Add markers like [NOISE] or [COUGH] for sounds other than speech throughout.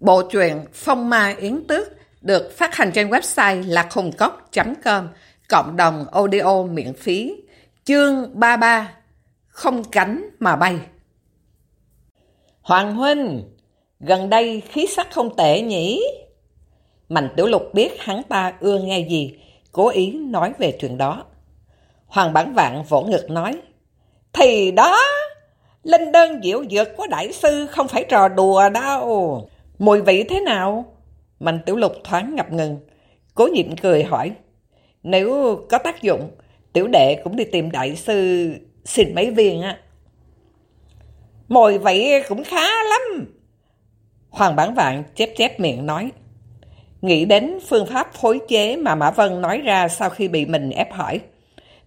Bộ truyện Phong Ma Yến Tước được phát hành trên website lạchungcốc.com cộng đồng audio miễn phí chương 33 Không cánh mà bay Hoàng Huynh, gần đây khí sắc không tệ nhỉ? Mạnh Tiểu Lục biết hắn ta ưa nghe gì, cố ý nói về chuyện đó. Hoàng Bản Vạn vỗ ngực nói Thì đó, linh đơn diệu dược của đại sư không phải trò đùa đâu. Mùi vị thế nào? Mạnh Tiểu Lục thoáng ngập ngừng, cố nhịn cười hỏi. Nếu có tác dụng, tiểu đệ cũng đi tìm đại sư xin mấy viên á. Mùi vị cũng khá lắm. Hoàng Bản Vạn chép chép miệng nói. Nghĩ đến phương pháp phối chế mà Mã Vân nói ra sau khi bị mình ép hỏi.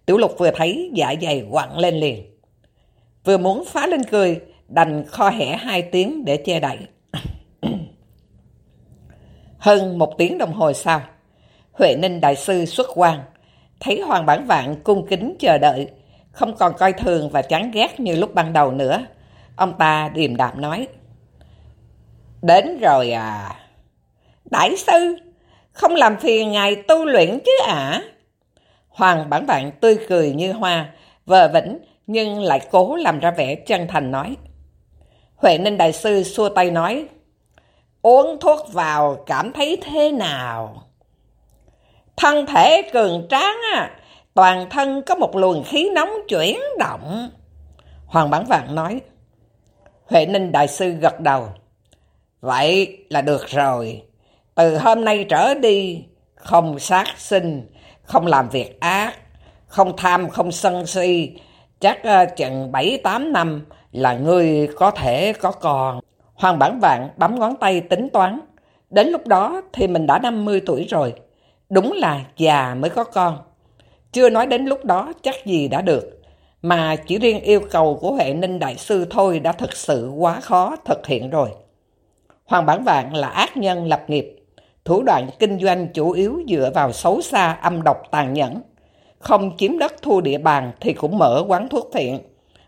Tiểu Lục vừa thấy dạ dày quặn lên liền. Vừa muốn phá lên cười, đành kho hẻ hai tiếng để che đậy. Hơn một tiếng đồng hồ sau, Huệ Ninh Đại Sư xuất quan, thấy Hoàng Bản Vạn cung kính chờ đợi, không còn coi thường và chán ghét như lúc ban đầu nữa. Ông ta điềm đạm nói, Đến rồi à, Đại Sư, không làm phiền ngài tu luyện chứ ạ? Hoàng Bản Vạn tươi cười như hoa, vờ vĩnh nhưng lại cố làm ra vẻ chân thành nói. Huệ Ninh Đại Sư xua tay nói, Uống thuốc vào cảm thấy thế nào? Thân thể cường tráng toàn thân có một luồng khí nóng chuyển động. Hoàng Bản Vạn nói. Huệ Ninh Đại Sư gật đầu. Vậy là được rồi. Từ hôm nay trở đi, không sát sinh, không làm việc ác, không tham, không sân si. Chắc ờ, chừng 7-8 năm là ngươi có thể có con. Hoàng Bản Vạn bấm ngón tay tính toán. Đến lúc đó thì mình đã 50 tuổi rồi. Đúng là già mới có con. Chưa nói đến lúc đó chắc gì đã được. Mà chỉ riêng yêu cầu của Huệ Ninh Đại Sư thôi đã thực sự quá khó thực hiện rồi. Hoàng Bản Vạn là ác nhân lập nghiệp. Thủ đoạn kinh doanh chủ yếu dựa vào xấu xa, âm độc, tàn nhẫn. Không chiếm đất, thu địa bàn thì cũng mở quán thuốc phiện.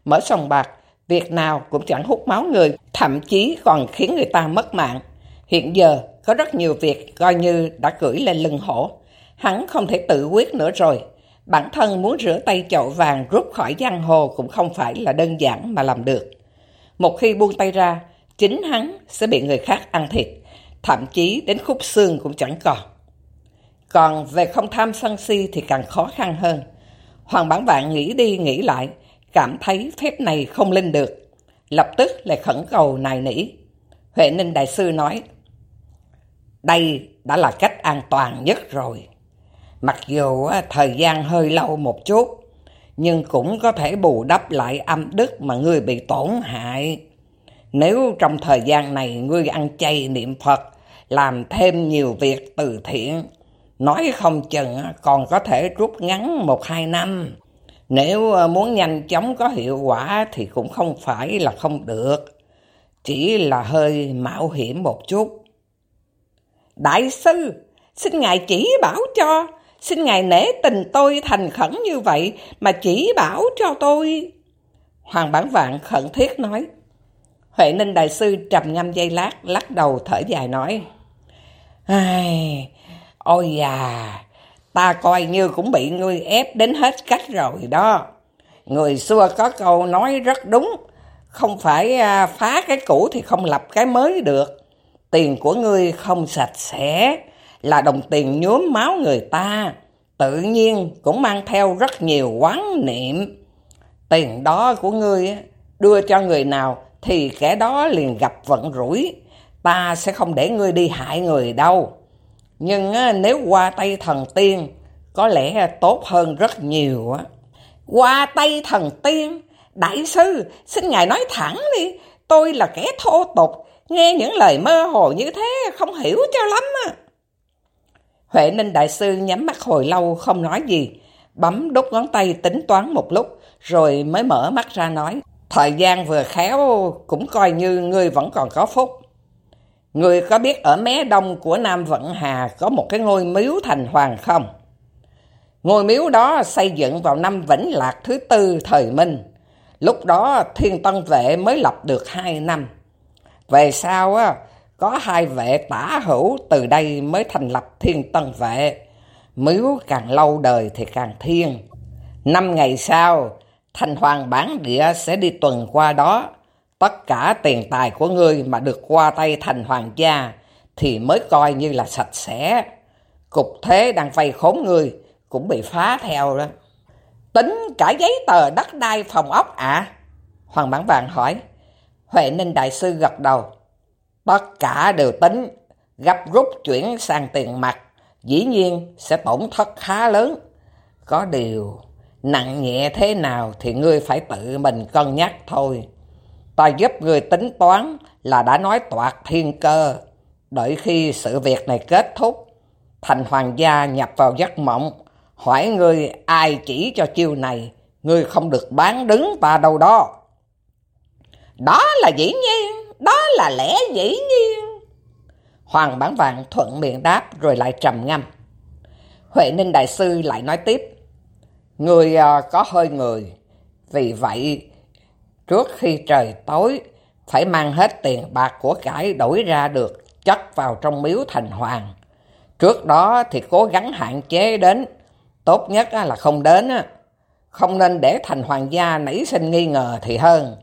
Mở sòng bạc Việc nào cũng chẳng hút máu người, thậm chí còn khiến người ta mất mạng. Hiện giờ có rất nhiều việc coi như đã cưỡi lên lưng hổ. Hắn không thể tự quyết nữa rồi. Bản thân muốn rửa tay chậu vàng rút khỏi giang hồ cũng không phải là đơn giản mà làm được. Một khi buông tay ra, chính hắn sẽ bị người khác ăn thịt, thậm chí đến khúc xương cũng chẳng còn. Còn về không tham sân si thì càng khó khăn hơn. Hoàng bản vạn nghĩ đi nghĩ lại, cảm thấy phép này không linh được. Lập tức lại khẩn cầu nài nỉ. Huệ Ninh Đại Sư nói, đây đã là cách an toàn nhất rồi. Mặc dù thời gian hơi lâu một chút, nhưng cũng có thể bù đắp lại âm đức mà ngươi bị tổn hại. Nếu trong thời gian này ngươi ăn chay niệm Phật, làm thêm nhiều việc từ thiện, nói không chừng còn có thể rút ngắn một hai năm. Nếu ờ, muốn nhanh chóng có hiệu quả thì cũng không phải là không được. Chỉ là hơi mạo hiểm một chút. Đại sư, xin Ngài chỉ bảo cho. Xin Ngài nể tình tôi thành khẩn như vậy mà chỉ bảo cho tôi. Hoàng Bản Vạn khẩn thiết nói. Huệ Ninh Đại Sư trầm ngâm dây lát, lắc đầu thở dài nói. Ai, ôi già ta coi như cũng bị ngươi ép đến hết cách rồi đó. Người xưa có câu nói rất đúng, không phải à, phá cái cũ thì không lập cái mới được. Tiền của ngươi không sạch sẽ, là đồng tiền nhuốm máu người ta, tự nhiên cũng mang theo rất nhiều quán niệm. Tiền đó của ngươi đưa cho người nào thì kẻ đó liền gặp vận rủi, ta sẽ không để ngươi đi hại người đâu. Nhưng nếu qua tay thần tiên, có lẽ tốt hơn rất nhiều. á. Qua tay thần tiên, đại sư, xin ngài nói thẳng đi, tôi là kẻ thô tục, nghe những lời mơ hồ như thế không hiểu cho lắm. Huệ Ninh đại sư nhắm mắt hồi lâu không nói gì, bấm đốt ngón tay tính toán một lúc, rồi mới mở mắt ra nói, thời gian vừa khéo cũng coi như ngươi vẫn còn có phúc. Người có biết ở mé đông của Nam Vận Hà có một cái ngôi miếu thành hoàng không? Ngôi miếu đó xây dựng vào năm Vĩnh Lạc thứ tư thời Minh. Lúc đó Thiên Tân Vệ mới lập được hai năm. Về sau, á, có hai vệ tả hữu từ đây mới thành lập thiên tân vệ. Miếu càng lâu đời thì càng thiên. Năm ngày sau, thành hoàng bản địa sẽ đi tuần qua đó. Tất cả tiền tài của ngươi mà được qua tay thành hoàng gia thì mới coi như là sạch sẽ. Cục thế đang vay khốn ngươi cũng bị phá theo đó. Tính cả giấy tờ đất đai phòng ốc ạ? À? Hoàng Bản Vàng hỏi. Huệ Ninh Đại Sư gật đầu. Tất cả đều tính, gấp rút chuyển sang tiền mặt, dĩ nhiên sẽ tổn thất khá lớn. Có điều, nặng nhẹ thế nào thì ngươi phải tự mình cân nhắc thôi. Ta giúp người tính toán là đã nói toạt thiên cơ. Đợi khi sự việc này kết thúc, thành hoàng gia nhập vào giấc mộng, hỏi người ai chỉ cho chiêu này, người không được bán đứng ta đâu đó. Đó là dĩ nhiên, đó là lẽ dĩ nhiên. Hoàng bán vàng thuận miệng đáp rồi lại trầm ngâm. Huệ Ninh Đại Sư lại nói tiếp. Người à, có hơi người, vì vậy trước khi trời tối phải mang hết tiền bạc của cải đổi ra được chất vào trong miếu thành hoàng. Trước đó thì cố gắng hạn chế đến, tốt nhất là không đến, không nên để thành hoàng gia nảy sinh nghi ngờ thì hơn.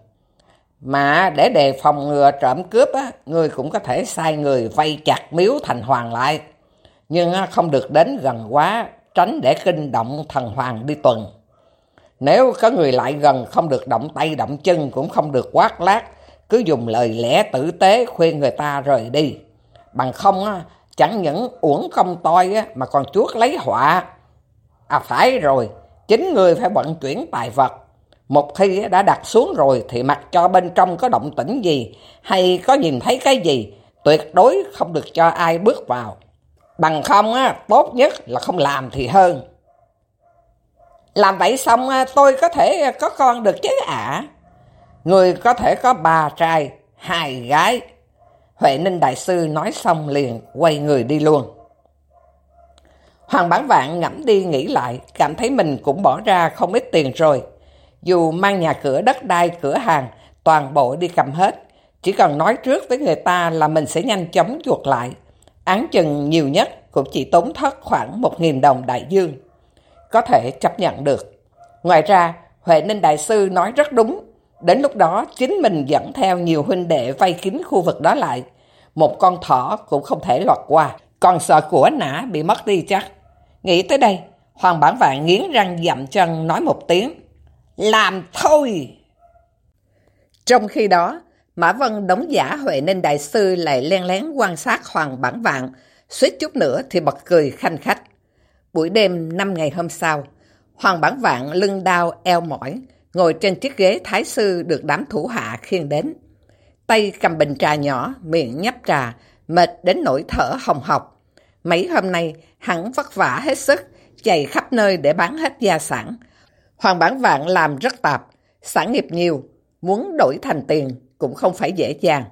Mà để đề phòng ngừa trộm cướp, người cũng có thể sai người vây chặt miếu thành hoàng lại. Nhưng không được đến gần quá, tránh để kinh động thần hoàng đi tuần. Nếu có người lại gần không được động tay động chân cũng không được quát lát, cứ dùng lời lẽ tử tế khuyên người ta rời đi. Bằng không á, chẳng những uổng công toi á, mà còn chuốt lấy họa. À phải rồi, chính người phải vận chuyển tài vật một khi đã đặt xuống rồi thì mặc cho bên trong có động tĩnh gì hay có nhìn thấy cái gì, tuyệt đối không được cho ai bước vào. Bằng không á, tốt nhất là không làm thì hơn. Làm vậy xong à, tôi có thể à, có con được chứ ạ. Người có thể có ba trai, hai gái. Huệ Ninh Đại Sư nói xong liền quay người đi luôn. Hoàng Bản Vạn ngẫm đi nghĩ lại, cảm thấy mình cũng bỏ ra không ít tiền rồi. Dù mang nhà cửa đất đai cửa hàng, toàn bộ đi cầm hết. Chỉ cần nói trước với người ta là mình sẽ nhanh chóng chuột lại. Án chừng nhiều nhất cũng chỉ tốn thất khoảng 1.000 đồng đại dương. Có thể chấp nhận được. Ngoài ra, Huệ Ninh Đại Sư nói rất đúng. Đến lúc đó, chính mình dẫn theo nhiều huynh đệ vây kín khu vực đó lại. Một con thỏ cũng không thể lọt qua. Còn sợ của nã bị mất đi chắc. Nghĩ tới đây, Hoàng Bản Vạn nghiến răng dậm chân nói một tiếng. Làm thôi! Trong khi đó, Mã Vân đóng giả Huệ Ninh Đại Sư lại len lén quan sát Hoàng Bản Vạn, suýt chút nữa thì bật cười khanh khách. Buổi đêm năm ngày hôm sau, Hoàng Bản Vạn lưng đau eo mỏi, ngồi trên chiếc ghế thái sư được đám thủ hạ khiêng đến. Tay cầm bình trà nhỏ, miệng nhấp trà, mệt đến nỗi thở hồng hộc. Mấy hôm nay, hắn vất vả hết sức, chạy khắp nơi để bán hết gia sản, Hoàng bản vạn làm rất tạp, sản nghiệp nhiều, muốn đổi thành tiền cũng không phải dễ dàng.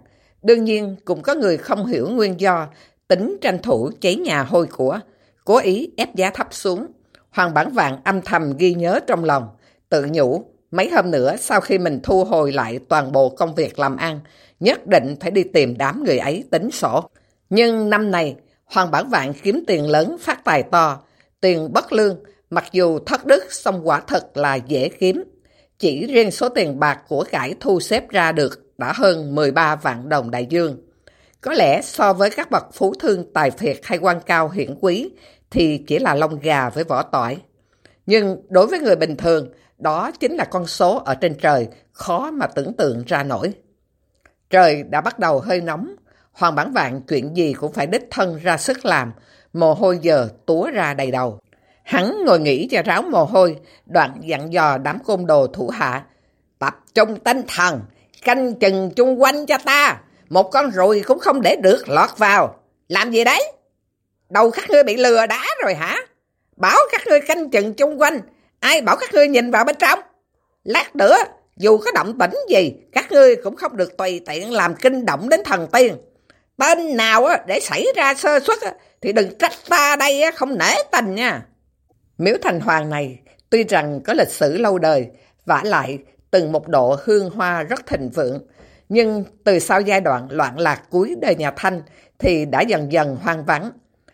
Đương nhiên cũng có người không hiểu nguyên do, tính tranh thủ cháy nhà hôi của, cố ý ép giá thấp xuống. Hoàng bản vạn âm thầm ghi nhớ trong lòng, tự nhủ mấy hôm nữa sau khi mình thu hồi lại toàn bộ công việc làm ăn, nhất định phải đi tìm đám người ấy tính sổ. Nhưng năm này, Hoàng bản vạn kiếm tiền lớn phát tài to, tiền bất lương, Mặc dù thất đức song quả thật là dễ kiếm, chỉ riêng số tiền bạc của cải thu xếp ra được đã hơn 13 vạn đồng đại dương. Có lẽ so với các bậc phú thương tài phiệt hay quan cao hiển quý thì chỉ là lông gà với vỏ tỏi. Nhưng đối với người bình thường, đó chính là con số ở trên trời khó mà tưởng tượng ra nổi. Trời đã bắt đầu hơi nóng, Hoàng Bản Vạn chuyện gì cũng phải đích thân ra sức làm, mồ hôi giờ túa ra đầy đầu. Hắn ngồi nghỉ cho ráo mồ hôi, đoạn dặn dò đám côn đồ thủ hạ. Tập trung tinh thần, canh chừng chung quanh cho ta. Một con ruồi cũng không để được lọt vào. Làm gì đấy? Đầu các ngươi bị lừa đá rồi hả? Bảo các ngươi canh chừng chung quanh. Ai bảo các ngươi nhìn vào bên trong? Lát nữa, dù có động tĩnh gì, các ngươi cũng không được tùy tiện làm kinh động đến thần tiên. Tên nào để xảy ra sơ suất thì đừng trách ta đây không nể tình nha. Miếu Thành Hoàng này tuy rằng có lịch sử lâu đời, vả lại từng một độ hương hoa rất thịnh vượng, nhưng từ sau giai đoạn loạn lạc cuối đời nhà Thanh thì đã dần dần hoang vắng.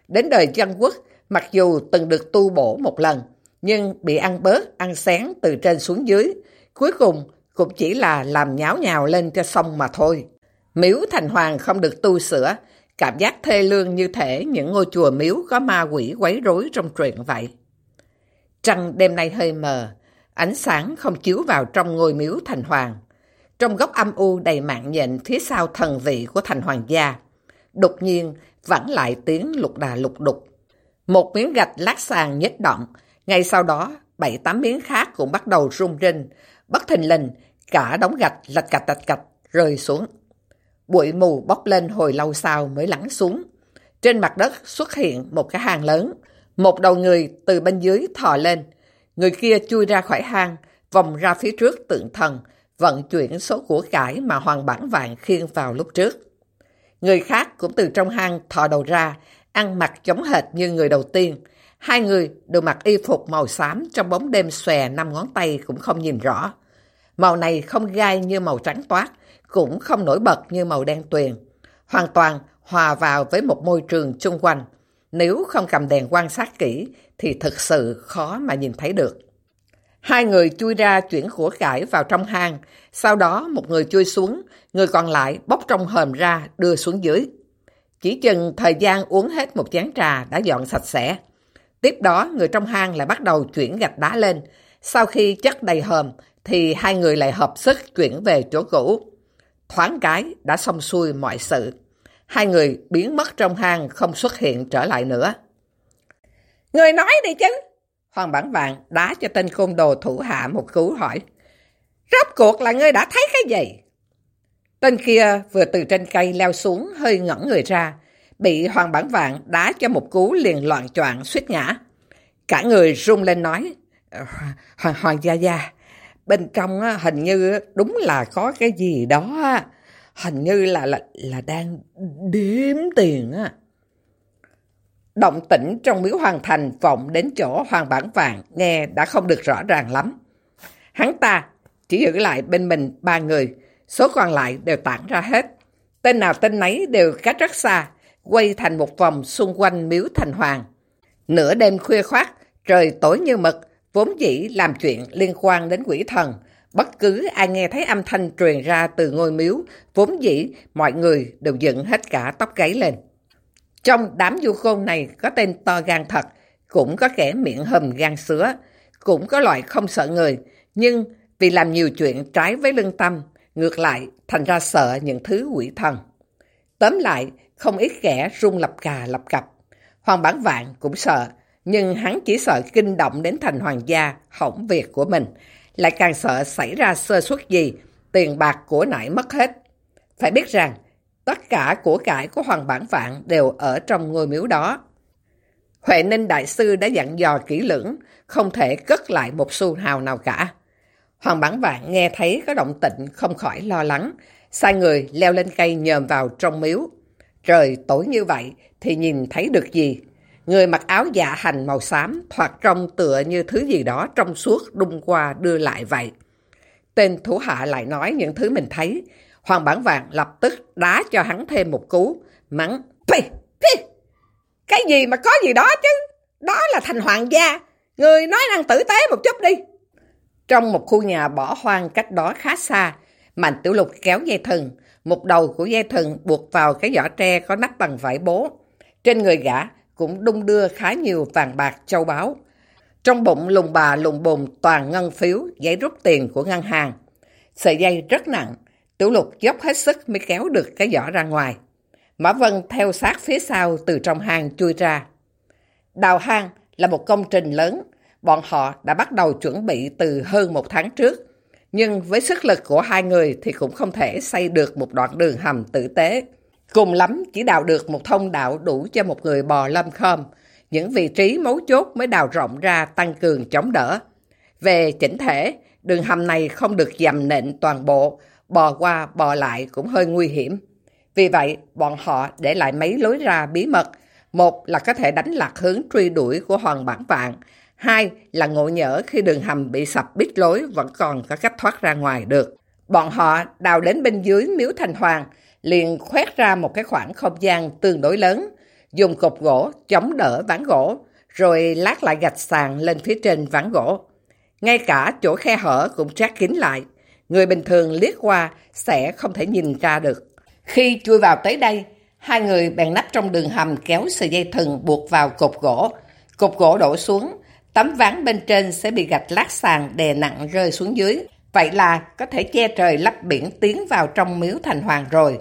Đến đời dân quốc, mặc dù từng được tu bổ một lần, nhưng bị ăn bớt, ăn xén từ trên xuống dưới. Cuối cùng cũng chỉ là làm nháo nhào lên cho xong mà thôi. Miếu thành hoàng không được tu sửa, cảm giác thê lương như thể những ngôi chùa miếu có ma quỷ quấy rối trong truyện vậy. Trăng đêm nay hơi mờ, ánh sáng không chiếu vào trong ngôi miếu thành hoàng. Trong góc âm u đầy mạng nhện phía sau thần vị của thành hoàng gia, đột nhiên vẫn lại tiếng lục đà lục đục. Một miếng gạch lát sàn nhếch động, ngay sau đó bảy tám miếng khác cũng bắt đầu rung rinh, bất thình lình cả đống gạch lạch cạch lạch cạch rơi xuống. Bụi mù bốc lên hồi lâu sau mới lắng xuống. Trên mặt đất xuất hiện một cái hang lớn, một đầu người từ bên dưới thò lên. Người kia chui ra khỏi hang, vòng ra phía trước tượng thần, vận chuyển số của cải mà Hoàng Bản Vạn khiêng vào lúc trước. Người khác cũng từ trong hang thò đầu ra, ăn mặc giống hệt như người đầu tiên. Hai người đều mặc y phục màu xám trong bóng đêm xòe năm ngón tay cũng không nhìn rõ. Màu này không gai như màu trắng toát, cũng không nổi bật như màu đen tuyền. Hoàn toàn hòa vào với một môi trường chung quanh. Nếu không cầm đèn quan sát kỹ thì thực sự khó mà nhìn thấy được. Hai người chui ra chuyển của cải vào trong hang, sau đó một người chui xuống, người còn lại bóc trong hòm ra đưa xuống dưới. Chỉ chừng thời gian uống hết một chén trà đã dọn sạch sẽ. Tiếp đó người trong hang lại bắt đầu chuyển gạch đá lên. Sau khi chất đầy hòm thì hai người lại hợp sức chuyển về chỗ cũ. Thoáng cái đã xong xuôi mọi sự. Hai người biến mất trong hang không xuất hiện trở lại nữa. Người nói đi chứ. Hoàng bản vàng đá cho tên côn đồ thủ hạ một cú hỏi. Rốt cuộc là ngươi đã thấy cái gì? Tên kia vừa từ trên cây leo xuống hơi ngẩn người ra. Bị hoàng bản vạn đá cho một cú liền loạn choạng suýt ngã. Cả người rung lên nói. Hoàng, hoàng gia gia, bên trong hình như đúng là có cái gì đó. Hình như là là, là đang đếm tiền á. Động tĩnh trong miếu hoàng thành vọng đến chỗ hoàng bản vàng nghe đã không được rõ ràng lắm. Hắn ta chỉ giữ lại bên mình ba người, số còn lại đều tản ra hết. Tên nào tên nấy đều cách rất xa, quay thành một vòng xung quanh miếu thành hoàng. Nửa đêm khuya khoát, trời tối như mực, vốn dĩ làm chuyện liên quan đến quỷ thần. Bất cứ ai nghe thấy âm thanh truyền ra từ ngôi miếu, vốn dĩ mọi người đều dựng hết cả tóc gáy lên. Trong đám du khôn này có tên to gan thật, cũng có kẻ miệng hầm gan sứa, cũng có loại không sợ người, nhưng vì làm nhiều chuyện trái với lương tâm, ngược lại thành ra sợ những thứ quỷ thần. Tóm lại, không ít kẻ rung lập cà lập cặp Hoàng bản vạn cũng sợ, nhưng hắn chỉ sợ kinh động đến thành hoàng gia, hỏng việc của mình, lại càng sợ xảy ra sơ suất gì, tiền bạc của nải mất hết. Phải biết rằng, tất cả của cải của Hoàng Bản Vạn đều ở trong ngôi miếu đó. Huệ Ninh Đại Sư đã dặn dò kỹ lưỡng, không thể cất lại một xu hào nào cả. Hoàng Bản Vạn nghe thấy có động tịnh không khỏi lo lắng, sai người leo lên cây nhờm vào trong miếu. Trời tối như vậy thì nhìn thấy được gì? Người mặc áo dạ hành màu xám thoạt trông tựa như thứ gì đó trong suốt đung qua đưa lại vậy. Tên thủ hạ lại nói những thứ mình thấy. Hoàng bản vàng lập tức đá cho hắn thêm một cú, mắng. Phi, phi, cái gì mà có gì đó chứ? Đó là thành hoàng gia. Người nói năng tử tế một chút đi. Trong một khu nhà bỏ hoang cách đó khá xa, Mạnh Tiểu Lục kéo dây thừng. Một đầu của dây thừng buộc vào cái giỏ tre có nắp bằng vải bố. Trên người gã cũng đung đưa khá nhiều vàng bạc châu báu. Trong bụng lùng bà lùng bùm toàn ngân phiếu, giấy rút tiền của ngân hàng. Sợi dây rất nặng, Tiểu Lục dốc hết sức mới kéo được cái giỏ ra ngoài. Mã Vân theo sát phía sau từ trong hang chui ra. Đào hang là một công trình lớn, bọn họ đã bắt đầu chuẩn bị từ hơn một tháng trước. Nhưng với sức lực của hai người thì cũng không thể xây được một đoạn đường hầm tử tế. Cùng lắm chỉ đào được một thông đạo đủ cho một người bò lâm khom. Những vị trí mấu chốt mới đào rộng ra tăng cường chống đỡ. Về chỉnh thể, đường hầm này không được dầm nện toàn bộ, bò qua bò lại cũng hơi nguy hiểm. Vì vậy, bọn họ để lại mấy lối ra bí mật. Một là có thể đánh lạc hướng truy đuổi của Hoàng Bản Vạn. Hai là ngộ nhỡ khi đường hầm bị sập bít lối vẫn còn có cách thoát ra ngoài được. Bọn họ đào đến bên dưới miếu thành hoàng, liền khoét ra một cái khoảng không gian tương đối lớn, dùng cột gỗ chống đỡ ván gỗ, rồi lát lại gạch sàn lên phía trên ván gỗ. Ngay cả chỗ khe hở cũng trát kín lại. Người bình thường liếc qua sẽ không thể nhìn ra được. Khi chui vào tới đây, hai người bèn nắp trong đường hầm kéo sợi dây thừng buộc vào cột gỗ. Cột gỗ đổ xuống, tấm ván bên trên sẽ bị gạch lát sàn đè nặng rơi xuống dưới. Vậy là có thể che trời lấp biển tiến vào trong miếu thành hoàng rồi.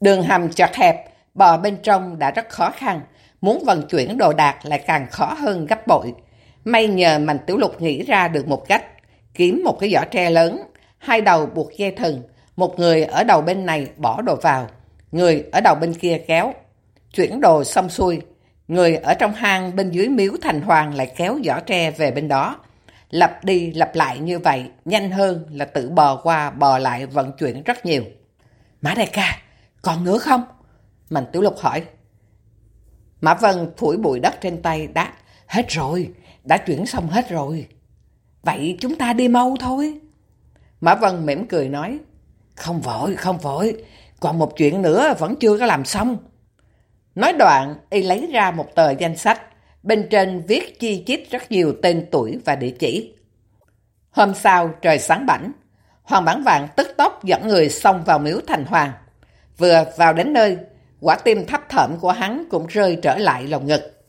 Đường hầm chật hẹp, bò bên trong đã rất khó khăn. Muốn vận chuyển đồ đạc lại càng khó hơn gấp bội. May nhờ Mạnh Tiểu Lục nghĩ ra được một cách. Kiếm một cái giỏ tre lớn, hai đầu buộc dây thừng. Một người ở đầu bên này bỏ đồ vào, người ở đầu bên kia kéo. Chuyển đồ xong xuôi, người ở trong hang bên dưới miếu thành hoàng lại kéo giỏ tre về bên đó. Lặp đi lặp lại như vậy, nhanh hơn là tự bò qua bò lại vận chuyển rất nhiều. Mã đại ca, còn nữa không? Mạnh Tiểu Lục hỏi. Mã Vân phủi bụi đất trên tay đáp. Hết rồi, đã chuyển xong hết rồi. Vậy chúng ta đi mau thôi. Mã Vân mỉm cười nói. Không vội, không vội. Còn một chuyện nữa vẫn chưa có làm xong. Nói đoạn, y lấy ra một tờ danh sách. Bên trên viết chi chít rất nhiều tên tuổi và địa chỉ. Hôm sau, trời sáng bảnh. Hoàng Bản Vạn tức tốc dẫn người xông vào miếu thành hoàng. Vừa vào đến nơi, quả tim thấp thởm của hắn cũng rơi trở lại lồng ngực.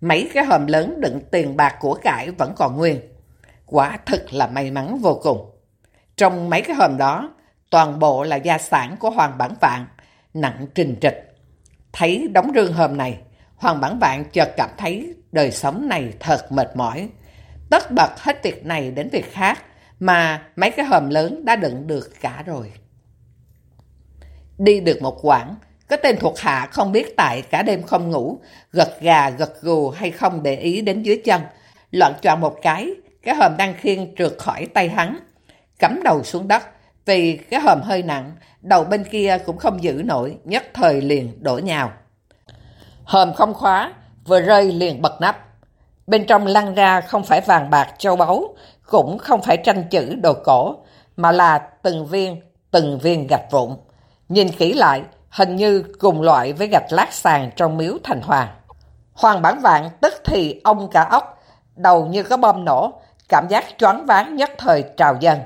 Mấy cái hòm lớn đựng tiền bạc của cải vẫn còn nguyên. Quả thực là may mắn vô cùng. Trong mấy cái hòm đó, toàn bộ là gia sản của Hoàng Bản Vạn, nặng trình trịch. Thấy đóng rương hòm này, Hoàng Bản Vạn chợt cảm thấy đời sống này thật mệt mỏi. Tất bật hết việc này đến việc khác, mà mấy cái hòm lớn đã đựng được cả rồi. Đi được một quãng, có tên thuộc hạ không biết tại cả đêm không ngủ, gật gà gật gù hay không để ý đến dưới chân. Loạn choạng một cái, cái hòm đang khiên trượt khỏi tay hắn, cắm đầu xuống đất. Vì cái hòm hơi nặng, đầu bên kia cũng không giữ nổi, nhất thời liền đổ nhào. Hòm không khóa, vừa rơi liền bật nắp. Bên trong lăn ra không phải vàng bạc châu báu, cũng không phải tranh chữ đồ cổ, mà là từng viên, từng viên gạch vụn. Nhìn kỹ lại, hình như cùng loại với gạch lát sàn trong miếu thành hoàng. Hoàng bản vạn tức thì ông cả ốc, đầu như có bom nổ, cảm giác choáng váng nhất thời trào dâng.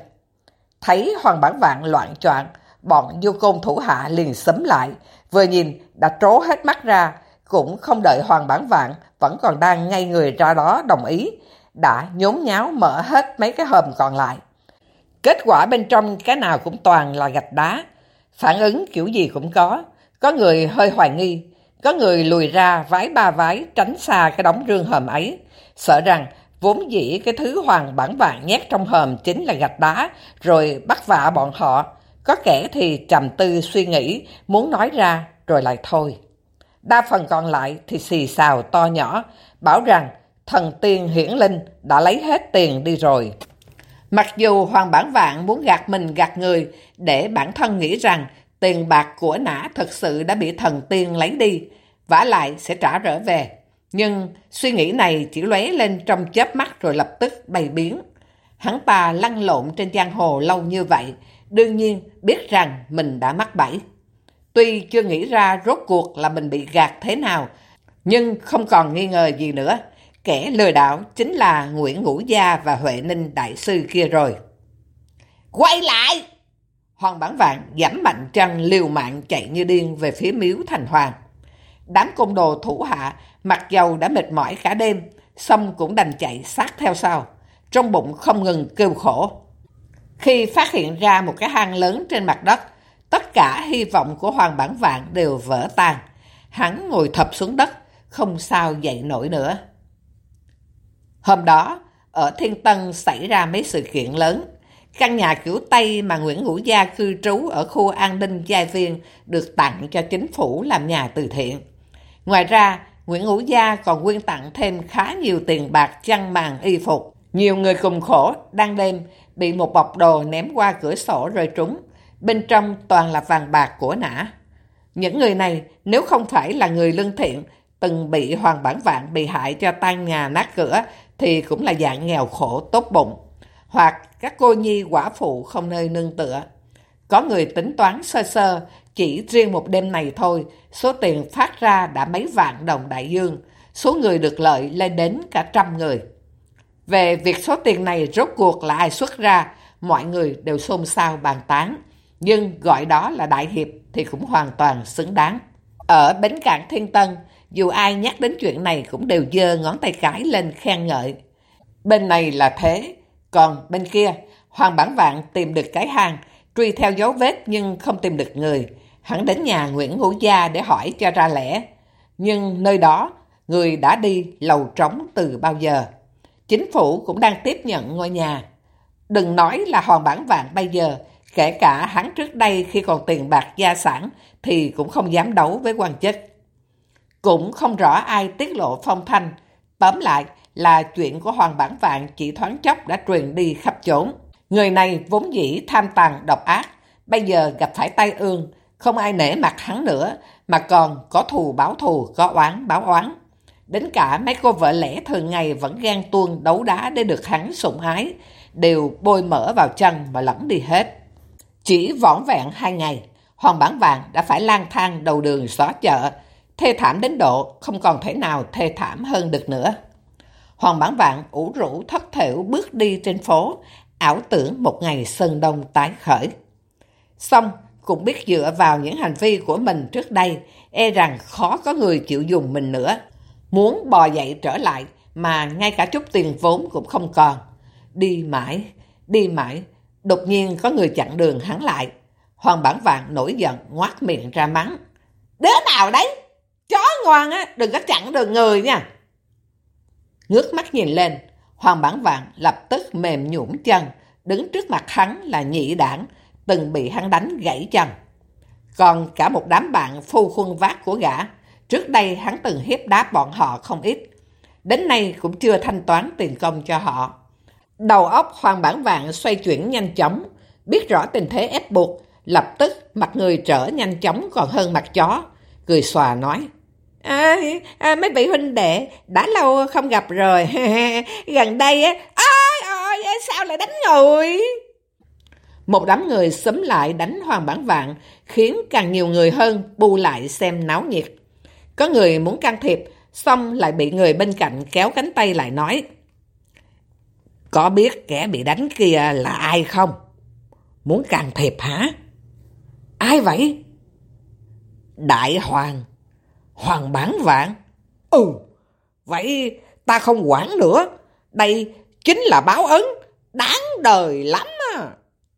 Thấy hoàng bản vạn loạn choạng, bọn du côn thủ hạ liền sấm lại, vừa nhìn đã trố hết mắt ra, cũng không đợi hoàng bản vạn, vẫn còn đang ngay người ra đó đồng ý, đã nhốn nháo mở hết mấy cái hòm còn lại. Kết quả bên trong cái nào cũng toàn là gạch đá, phản ứng kiểu gì cũng có. Có người hơi hoài nghi, có người lùi ra vái ba vái tránh xa cái đống rương hòm ấy, sợ rằng vốn dĩ cái thứ hoàng bản vàng nhét trong hòm chính là gạch đá, rồi bắt vạ bọn họ. Có kẻ thì trầm tư suy nghĩ, muốn nói ra, rồi lại thôi. Đa phần còn lại thì xì xào to nhỏ, bảo rằng thần tiên hiển linh đã lấy hết tiền đi rồi. Mặc dù Hoàng Bản Vạn muốn gạt mình gạt người để bản thân nghĩ rằng tiền bạc của nã thật sự đã bị thần tiên lấy đi, vả lại sẽ trả trở về. Nhưng suy nghĩ này chỉ lóe lên trong chớp mắt rồi lập tức bay biến. Hắn ta lăn lộn trên giang hồ lâu như vậy, đương nhiên biết rằng mình đã mắc bẫy. Tuy chưa nghĩ ra rốt cuộc là mình bị gạt thế nào, nhưng không còn nghi ngờ gì nữa. Kẻ lừa đảo chính là Nguyễn Ngũ Gia và Huệ Ninh Đại Sư kia rồi. Quay lại! Hoàng bản vạn giảm mạnh chân liều mạng chạy như điên về phía miếu thành hoàng. Đám công đồ thủ hạ, mặc dầu đã mệt mỏi cả đêm, xong cũng đành chạy sát theo sau, trong bụng không ngừng kêu khổ. Khi phát hiện ra một cái hang lớn trên mặt đất, tất cả hy vọng của Hoàng Bản Vạn đều vỡ tan. Hắn ngồi thập xuống đất, không sao dậy nổi nữa. Hôm đó, ở Thiên Tân xảy ra mấy sự kiện lớn. Căn nhà kiểu Tây mà Nguyễn ngũ Gia cư trú ở khu an ninh Giai Viên được tặng cho chính phủ làm nhà từ thiện. Ngoài ra, Nguyễn Hữu Gia còn quyên tặng thêm khá nhiều tiền bạc chăn màn y phục. Nhiều người cùng khổ đang đêm bị một bọc đồ ném qua cửa sổ rơi trúng. Bên trong toàn là vàng bạc của nã. Những người này nếu không phải là người lương thiện từng bị hoàng bản vạn bị hại cho tan nhà nát cửa thì cũng là dạng nghèo khổ tốt bụng, hoặc các cô nhi quả phụ không nơi nương tựa. Có người tính toán sơ sơ, chỉ riêng một đêm này thôi, số tiền phát ra đã mấy vạn đồng đại dương, số người được lợi lên đến cả trăm người. Về việc số tiền này rốt cuộc là ai xuất ra, mọi người đều xôn xao bàn tán. Nhưng gọi đó là đại hiệp thì cũng hoàn toàn xứng đáng. Ở bến cảng Thiên Tân, dù ai nhắc đến chuyện này cũng đều dơ ngón tay cái lên khen ngợi. Bên này là thế, còn bên kia, Hoàng Bản Vạn tìm được cái hàng truy theo dấu vết nhưng không tìm được người. Hắn đến nhà Nguyễn Ngũ Gia để hỏi cho ra lẽ. Nhưng nơi đó, người đã đi lầu trống từ bao giờ. Chính phủ cũng đang tiếp nhận ngôi nhà. Đừng nói là Hoàng Bản Vạn bây giờ, kể cả hắn trước đây khi còn tiền bạc gia sản thì cũng không dám đấu với quan chức. Cũng không rõ ai tiết lộ phong thanh. Tóm lại là chuyện của Hoàng Bản Vạn chỉ thoáng chốc đã truyền đi khắp chốn. Người này vốn dĩ tham tàn độc ác, bây giờ gặp phải tai ương, không ai nể mặt hắn nữa, mà còn có thù báo thù, có oán báo oán. Đến cả mấy cô vợ lẽ thường ngày vẫn gan tuông đấu đá để được hắn sủng ái, đều bôi mỡ vào chân mà lẫn đi hết. Chỉ vỏn vẹn hai ngày, Hoàng Bản Vàng đã phải lang thang đầu đường xóa chợ, thê thảm đến độ không còn thể nào thê thảm hơn được nữa. Hoàng Bản Vạn ủ rũ thất thểu bước đi trên phố, ảo tưởng một ngày sơn đông tái khởi. Xong, cũng biết dựa vào những hành vi của mình trước đây, e rằng khó có người chịu dùng mình nữa. Muốn bò dậy trở lại mà ngay cả chút tiền vốn cũng không còn. Đi mãi, đi mãi, đột nhiên có người chặn đường hắn lại. Hoàng bản vàng nổi giận ngoát miệng ra mắng. Đứa nào đấy? Chó ngoan á, đừng có chặn đường người nha. Ngước mắt nhìn lên, Hoàng bản vàng lập tức mềm nhũn chân, đứng trước mặt hắn là nhị đảng, từng bị hắn đánh gãy chân. Còn cả một đám bạn phu khuân vác của gã, trước đây hắn từng hiếp đáp bọn họ không ít. Đến nay cũng chưa thanh toán tiền công cho họ. Đầu óc Hoàng bản vạn xoay chuyển nhanh chóng, biết rõ tình thế ép buộc, lập tức mặt người trở nhanh chóng còn hơn mặt chó. Cười xòa nói, à, à, mấy vị huynh đệ, đã lâu không gặp rồi, [LAUGHS] gần đây á, ôi, ôi, sao lại đánh người? Một đám người sấm lại đánh Hoàng Bản Vạn, khiến càng nhiều người hơn bu lại xem náo nhiệt. Có người muốn can thiệp, xong lại bị người bên cạnh kéo cánh tay lại nói. Có biết kẻ bị đánh kia là ai không? Muốn can thiệp hả? Ai vậy? Đại Hoàng. Hoàng Bản Vạn. Ừ, vậy ta không quản nữa. Đây chính là báo ứng đáng đời lắm